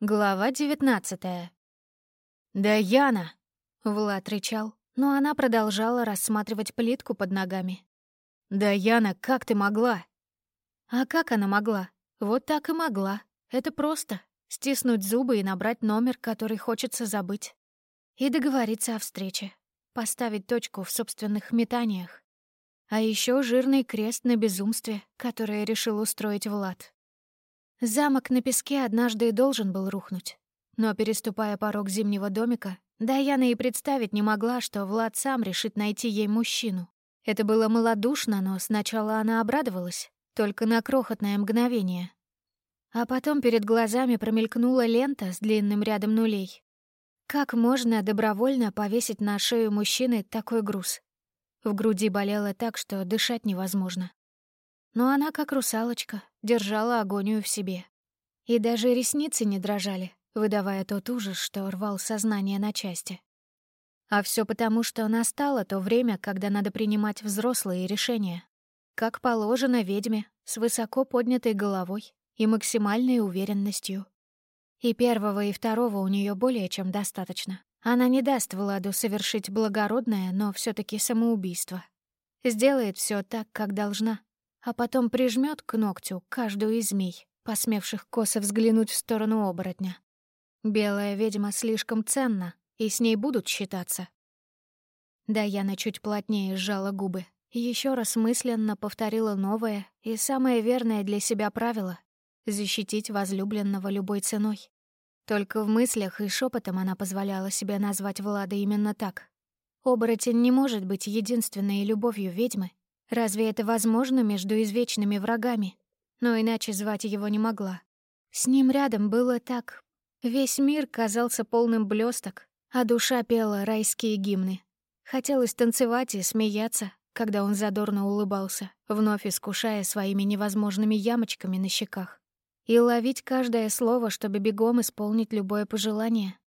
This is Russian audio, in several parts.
Глава девятнадцатая. «Да Яна!» — Влад рычал, но она продолжала рассматривать плитку под ногами. «Да Яна, как ты могла?» А как она могла? Вот так и могла. Это просто. Стиснуть зубы и набрать номер, который хочется забыть. И договориться о встрече. Поставить точку в собственных метаниях. А еще жирный крест на безумстве, которое решил устроить Влад. Замок на песке однажды должен был рухнуть. Но, переступая порог зимнего домика, Даяна и представить не могла, что Влад сам решит найти ей мужчину. Это было малодушно, но сначала она обрадовалась, только на крохотное мгновение. А потом перед глазами промелькнула лента с длинным рядом нулей. Как можно добровольно повесить на шею мужчины такой груз? В груди болело так, что дышать невозможно. Но она, как русалочка, держала агонию в себе. И даже ресницы не дрожали, выдавая тот ужас, что рвал сознание на части. А все потому, что настало то время, когда надо принимать взрослые решения. Как положено ведьме, с высоко поднятой головой и максимальной уверенностью. И первого, и второго у нее более чем достаточно. Она не даст Владу совершить благородное, но все таки самоубийство. Сделает все так, как должна а потом прижмет к ногтю каждую из змей, посмевших косо взглянуть в сторону оборотня. Белая ведьма слишком ценна, и с ней будут считаться. Даяна чуть плотнее сжала губы еще раз мысленно повторила новое и самое верное для себя правило — защитить возлюбленного любой ценой. Только в мыслях и шепотом она позволяла себе назвать Влада именно так. Оборотень не может быть единственной любовью ведьмы, Разве это возможно между извечными врагами? Но иначе звать его не могла. С ним рядом было так. Весь мир казался полным блесток, а душа пела райские гимны. Хотелось танцевать и смеяться, когда он задорно улыбался, вновь искушая своими невозможными ямочками на щеках. И ловить каждое слово, чтобы бегом исполнить любое пожелание.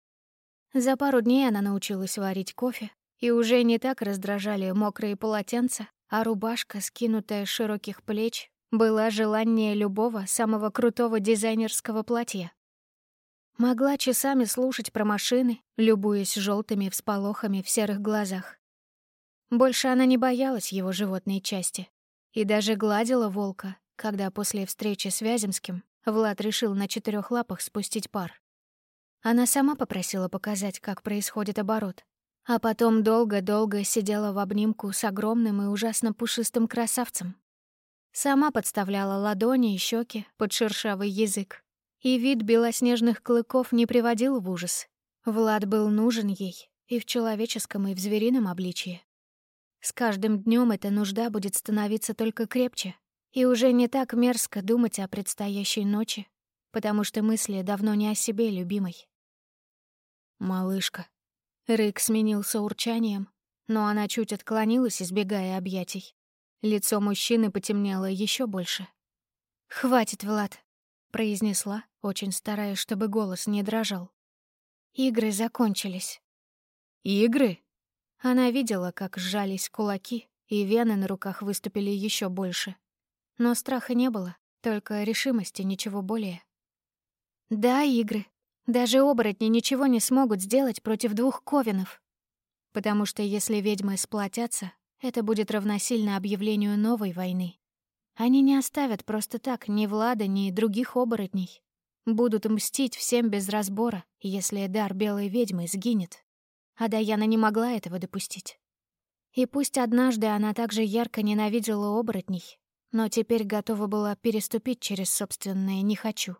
За пару дней она научилась варить кофе, и уже не так раздражали мокрые полотенца, а рубашка, скинутая с широких плеч, была желание любого самого крутого дизайнерского платья. Могла часами слушать про машины, любуясь желтыми всполохами в серых глазах. Больше она не боялась его животной части и даже гладила волка, когда после встречи с Вяземским Влад решил на четырех лапах спустить пар. Она сама попросила показать, как происходит оборот, а потом долго-долго сидела в обнимку с огромным и ужасно пушистым красавцем. Сама подставляла ладони и щеки под шершавый язык. И вид белоснежных клыков не приводил в ужас. Влад был нужен ей и в человеческом, и в зверином обличье. С каждым днем эта нужда будет становиться только крепче, и уже не так мерзко думать о предстоящей ночи, потому что мысли давно не о себе, любимой. «Малышка», Рык сменился урчанием, но она чуть отклонилась, избегая объятий. Лицо мужчины потемнело еще больше. «Хватит, Влад», — произнесла, очень стараясь, чтобы голос не дрожал. Игры закончились. «Игры?» Она видела, как сжались кулаки, и вены на руках выступили еще больше. Но страха не было, только решимости, ничего более. «Да, игры», даже оборотни ничего не смогут сделать против двух ковенов. Потому что если ведьмы сплотятся, это будет равносильно объявлению новой войны. Они не оставят просто так ни Влада, ни других оборотней. Будут мстить всем без разбора, если дар белой ведьмы сгинет. А Даяна не могла этого допустить. И пусть однажды она также ярко ненавидела оборотней, но теперь готова была переступить через собственное «не хочу».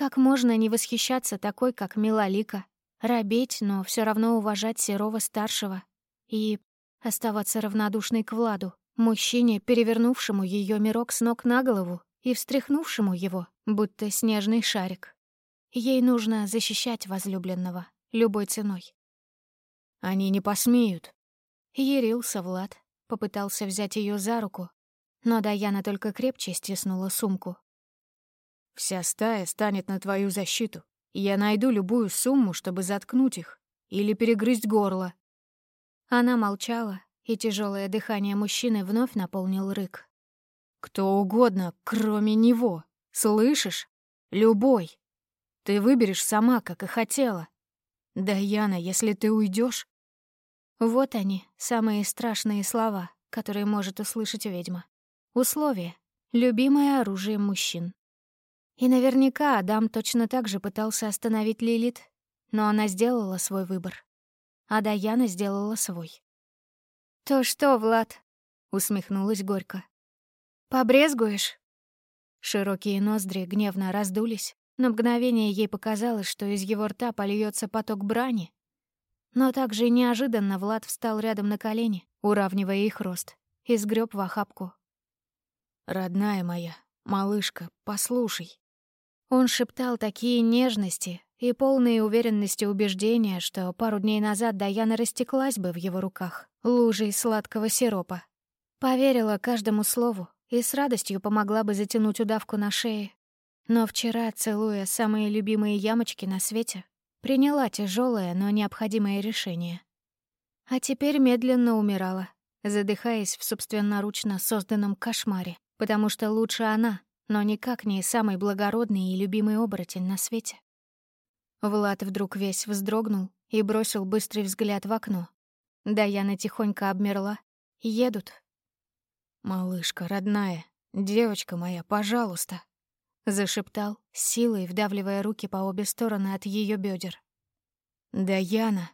Как можно не восхищаться такой, как Милалика, робеть, но все равно уважать Серова-старшего и оставаться равнодушной к Владу, мужчине, перевернувшему ее мирок с ног на голову и встряхнувшему его, будто снежный шарик. Ей нужно защищать возлюбленного любой ценой. «Они не посмеют», — ярился Влад, попытался взять ее за руку, но Даяна только крепче стиснула сумку, Вся стая станет на твою защиту, я найду любую сумму, чтобы заткнуть их или перегрызть горло». Она молчала, и тяжелое дыхание мужчины вновь наполнил рык. «Кто угодно, кроме него. Слышишь? Любой. Ты выберешь сама, как и хотела. Да, Яна, если ты уйдешь. Вот они, самые страшные слова, которые может услышать ведьма. Условия. Любимое оружие мужчин. И наверняка Адам точно так же пытался остановить Лилит, но она сделала свой выбор. А Даяна сделала свой. «То что, Влад?» — усмехнулась горько. «Побрезгуешь?» Широкие ноздри гневно раздулись. На мгновение ей показалось, что из его рта польется поток брани. Но также неожиданно Влад встал рядом на колени, уравнивая их рост, и сгреб в охапку. «Родная моя, малышка, послушай». Он шептал такие нежности и полные уверенности убеждения, что пару дней назад Даяна растеклась бы в его руках, лужей сладкого сиропа. Поверила каждому слову и с радостью помогла бы затянуть удавку на шее. Но вчера, целуя самые любимые ямочки на свете, приняла тяжелое, но необходимое решение. А теперь медленно умирала, задыхаясь в собственноручно созданном кошмаре, потому что лучше она, но никак не самый благородный и любимый оборотень на свете. Влад вдруг весь вздрогнул и бросил быстрый взгляд в окно. Даяна тихонько обмерла. Едут. «Малышка, родная, девочка моя, пожалуйста», — зашептал, силой вдавливая руки по обе стороны от ее бедер. «Даяна».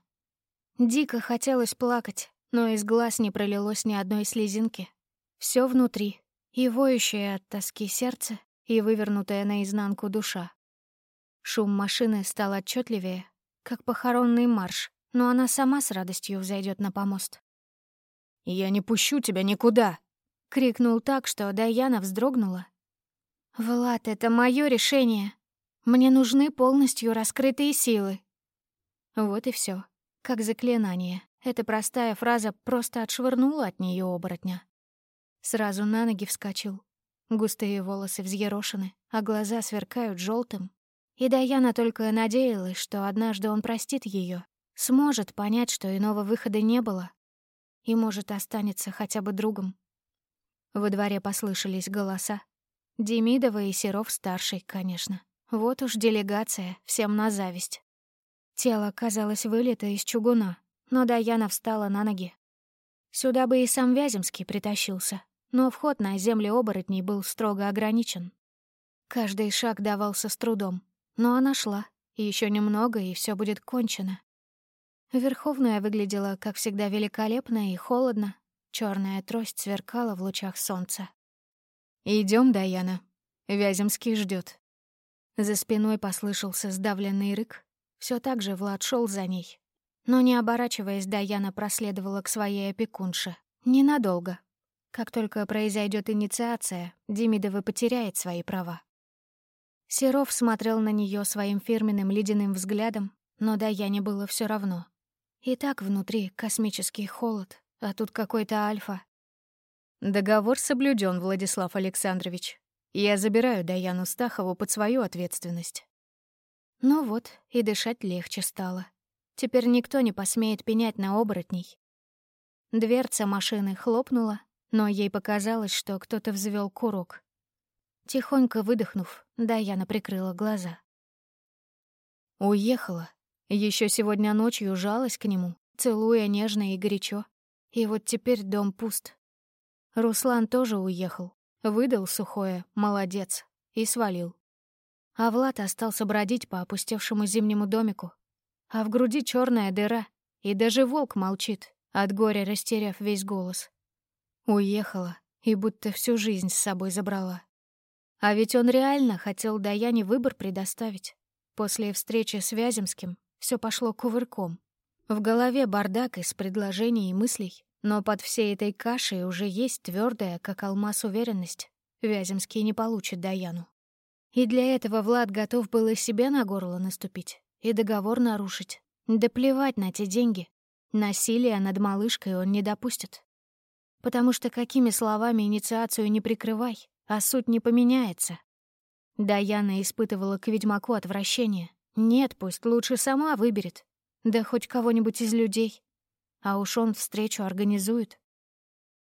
Дико хотелось плакать, но из глаз не пролилось ни одной слезинки. Все внутри, и воющее от тоски сердце, и вывернутая наизнанку душа. Шум машины стал отчетливее, как похоронный марш, но она сама с радостью взойдет на помост. «Я не пущу тебя никуда!» — крикнул так, что Даяна вздрогнула. «Влад, это мое решение. Мне нужны полностью раскрытые силы». Вот и все. Как заклинание. Эта простая фраза просто отшвырнула от нее оборотня. Сразу на ноги вскочил. Густые волосы взъерошены, а глаза сверкают желтым. И Даяна только надеялась, что однажды он простит ее, сможет понять, что иного выхода не было, и, может, останется хотя бы другом. Во дворе послышались голоса. Демидова и Серов-старший, конечно. Вот уж делегация, всем на зависть. Тело казалось вылито из чугуна, но Даяна встала на ноги. Сюда бы и сам Вяземский притащился, но вход на земли оборотней был строго ограничен. Каждый шаг давался с трудом, но она шла, еще немного, и все будет кончено. Верховная выглядела, как всегда, великолепно и холодно. Черная трость сверкала в лучах солнца. Идем, Даяна. Вяземский ждет. За спиной послышался сдавленный рык. Все так же Влад шел за ней. Но не оборачиваясь, Даяна проследовала к своей опекунше. Ненадолго. Как только произойдет инициация, Демидова потеряет свои права. Серов смотрел на нее своим фирменным ледяным взглядом, но Даяне было все равно. И так внутри космический холод, а тут какой-то альфа. Договор соблюден, Владислав Александрович. Я забираю Даяну Стахову под свою ответственность. Ну вот, и дышать легче стало. Теперь никто не посмеет пенять на оборотней. Дверца машины хлопнула, но ей показалось, что кто-то взвел курок. Тихонько выдохнув, Даяна прикрыла глаза. Уехала. Еще сегодня ночью жалась к нему, целуя нежно и горячо. И вот теперь дом пуст. Руслан тоже уехал. Выдал сухое «молодец» и свалил. А Влад остался бродить по опустевшему зимнему домику. А в груди черная дыра, и даже волк молчит, от горя растеряв весь голос. Уехала и будто всю жизнь с собой забрала. А ведь он реально хотел Даяне выбор предоставить. После встречи с Вяземским все пошло кувырком. В голове бардак из предложений и мыслей, но под всей этой кашей уже есть твердая, как алмаз, уверенность. Вяземский не получит Даяну. И для этого Влад готов был и себе на горло наступить, и договор нарушить. Да плевать на те деньги. Насилия над малышкой он не допустит. Потому что какими словами инициацию не прикрывай, а суть не поменяется. Даяна испытывала к ведьмаку отвращение. Нет, пусть лучше сама выберет. Да хоть кого-нибудь из людей. А уж он встречу организует.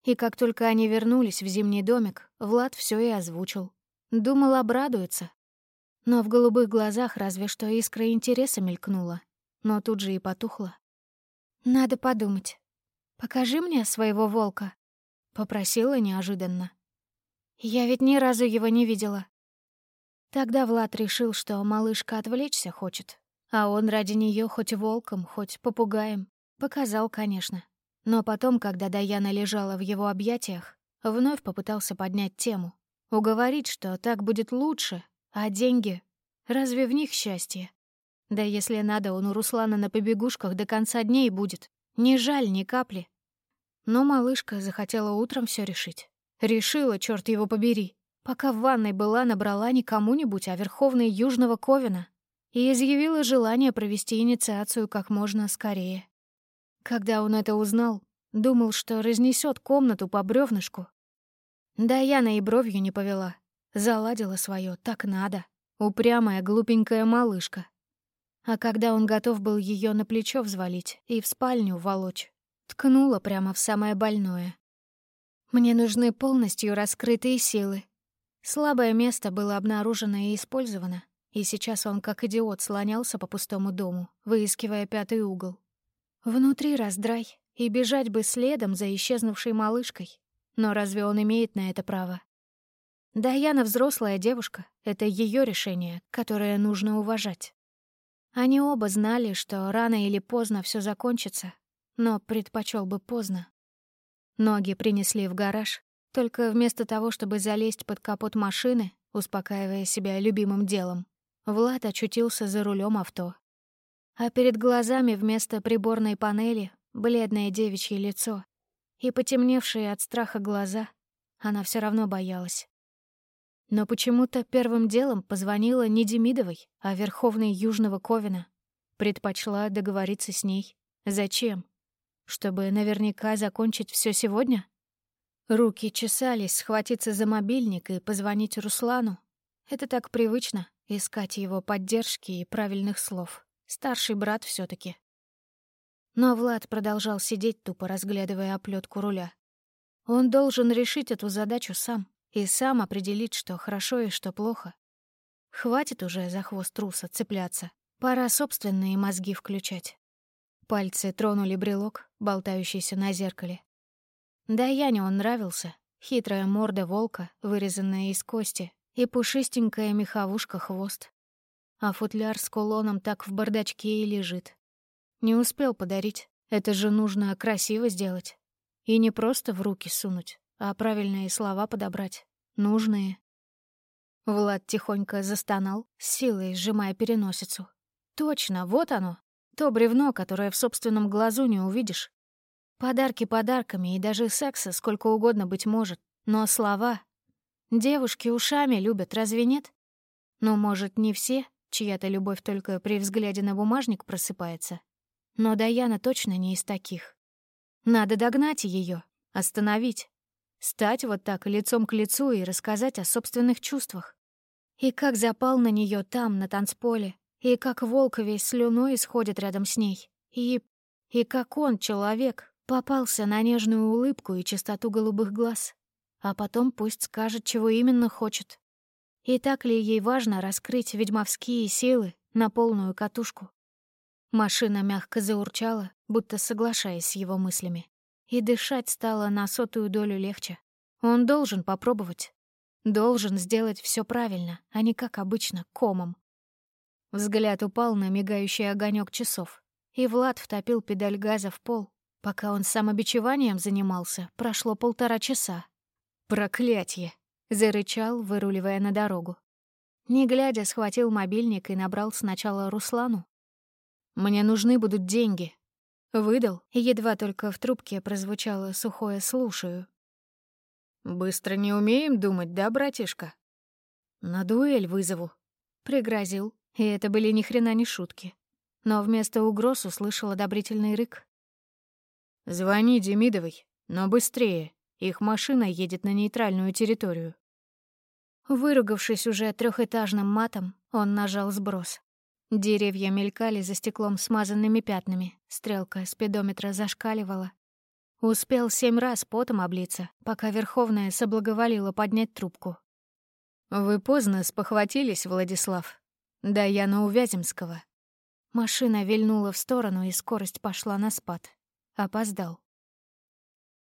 И как только они вернулись в зимний домик, Влад все и озвучил. Думал, обрадуется. но в голубых глазах разве что искра интереса мелькнула, но тут же и потухла. «Надо подумать. Покажи мне своего волка», — попросила неожиданно. «Я ведь ни разу его не видела». Тогда Влад решил, что малышка отвлечься хочет, а он ради нее хоть волком, хоть попугаем. Показал, конечно. Но потом, когда Даяна лежала в его объятиях, вновь попытался поднять тему. Уговорить, что так будет лучше, а деньги... Разве в них счастье? Да если надо, он у Руслана на побегушках до конца дней будет. Не жаль ни капли. Но малышка захотела утром все решить. Решила, черт его побери. Пока в ванной была, набрала не кому-нибудь, а Верховной Южного Ковина и изъявила желание провести инициацию как можно скорее. Когда он это узнал, думал, что разнесет комнату по бревнышку. Да Яна и бровью не повела. Заладила свое, так надо. Упрямая, глупенькая малышка. А когда он готов был ее на плечо взвалить и в спальню волочь, ткнула прямо в самое больное. Мне нужны полностью раскрытые силы. Слабое место было обнаружено и использовано, и сейчас он как идиот слонялся по пустому дому, выискивая пятый угол. Внутри раздрай, и бежать бы следом за исчезнувшей малышкой. Но разве он имеет на это право? Даяна взрослая девушка, это ее решение, которое нужно уважать. Они оба знали, что рано или поздно все закончится, но предпочел бы поздно. Ноги принесли в гараж, только вместо того, чтобы залезть под капот машины, успокаивая себя любимым делом, Влад очутился за рулем авто а перед глазами вместо приборной панели бледное девичье лицо и потемневшие от страха глаза. Она все равно боялась. Но почему-то первым делом позвонила не Демидовой, а Верховной Южного Ковина. Предпочла договориться с ней. Зачем? Чтобы наверняка закончить все сегодня? Руки чесались схватиться за мобильник и позвонить Руслану. Это так привычно — искать его поддержки и правильных слов. Старший брат все таки Но Влад продолжал сидеть, тупо разглядывая оплетку руля. Он должен решить эту задачу сам и сам определить, что хорошо и что плохо. Хватит уже за хвост труса цепляться. Пора собственные мозги включать. Пальцы тронули брелок, болтающийся на зеркале. Да Яне он нравился. Хитрая морда волка, вырезанная из кости, и пушистенькая меховушка-хвост а футляр с кулоном так в бардачке и лежит. Не успел подарить, это же нужно красиво сделать. И не просто в руки сунуть, а правильные слова подобрать, нужные. Влад тихонько застонал, с силой сжимая переносицу. Точно, вот оно, то бревно, которое в собственном глазу не увидишь. Подарки подарками, и даже секса сколько угодно быть может, но слова... Девушки ушами любят, разве нет? Ну, может, не все, чья-то любовь только при взгляде на бумажник просыпается. Но Даяна точно не из таких. Надо догнать ее, остановить, стать вот так лицом к лицу и рассказать о собственных чувствах. И как запал на нее там, на танцполе, и как волк весь слюной исходит рядом с ней, и... и как он, человек, попался на нежную улыбку и чистоту голубых глаз. А потом пусть скажет, чего именно хочет. И так ли ей важно раскрыть ведьмовские силы на полную катушку? Машина мягко заурчала, будто соглашаясь с его мыслями. И дышать стало на сотую долю легче. Он должен попробовать. Должен сделать все правильно, а не как обычно, комом. Взгляд упал на мигающий огонек часов, и Влад втопил педаль газа в пол. Пока он самобичеванием занимался, прошло полтора часа. Проклятье! Зарычал, выруливая на дорогу. Не глядя, схватил мобильник и набрал сначала Руслану. «Мне нужны будут деньги». Выдал, едва только в трубке прозвучало сухое «слушаю». «Быстро не умеем думать, да, братишка?» «На дуэль вызову», — пригрозил, и это были ни хрена не шутки. Но вместо угроз услышал одобрительный рык. «Звони Демидовой, но быстрее. Их машина едет на нейтральную территорию. Выругавшись уже трехэтажным матом, он нажал сброс. Деревья мелькали за стеклом смазанными пятнами, стрелка спидометра зашкаливала. Успел семь раз потом облиться, пока Верховная соблаговолила поднять трубку. «Вы поздно спохватились, Владислав. Даяна у Вяземского». Машина вильнула в сторону, и скорость пошла на спад. Опоздал.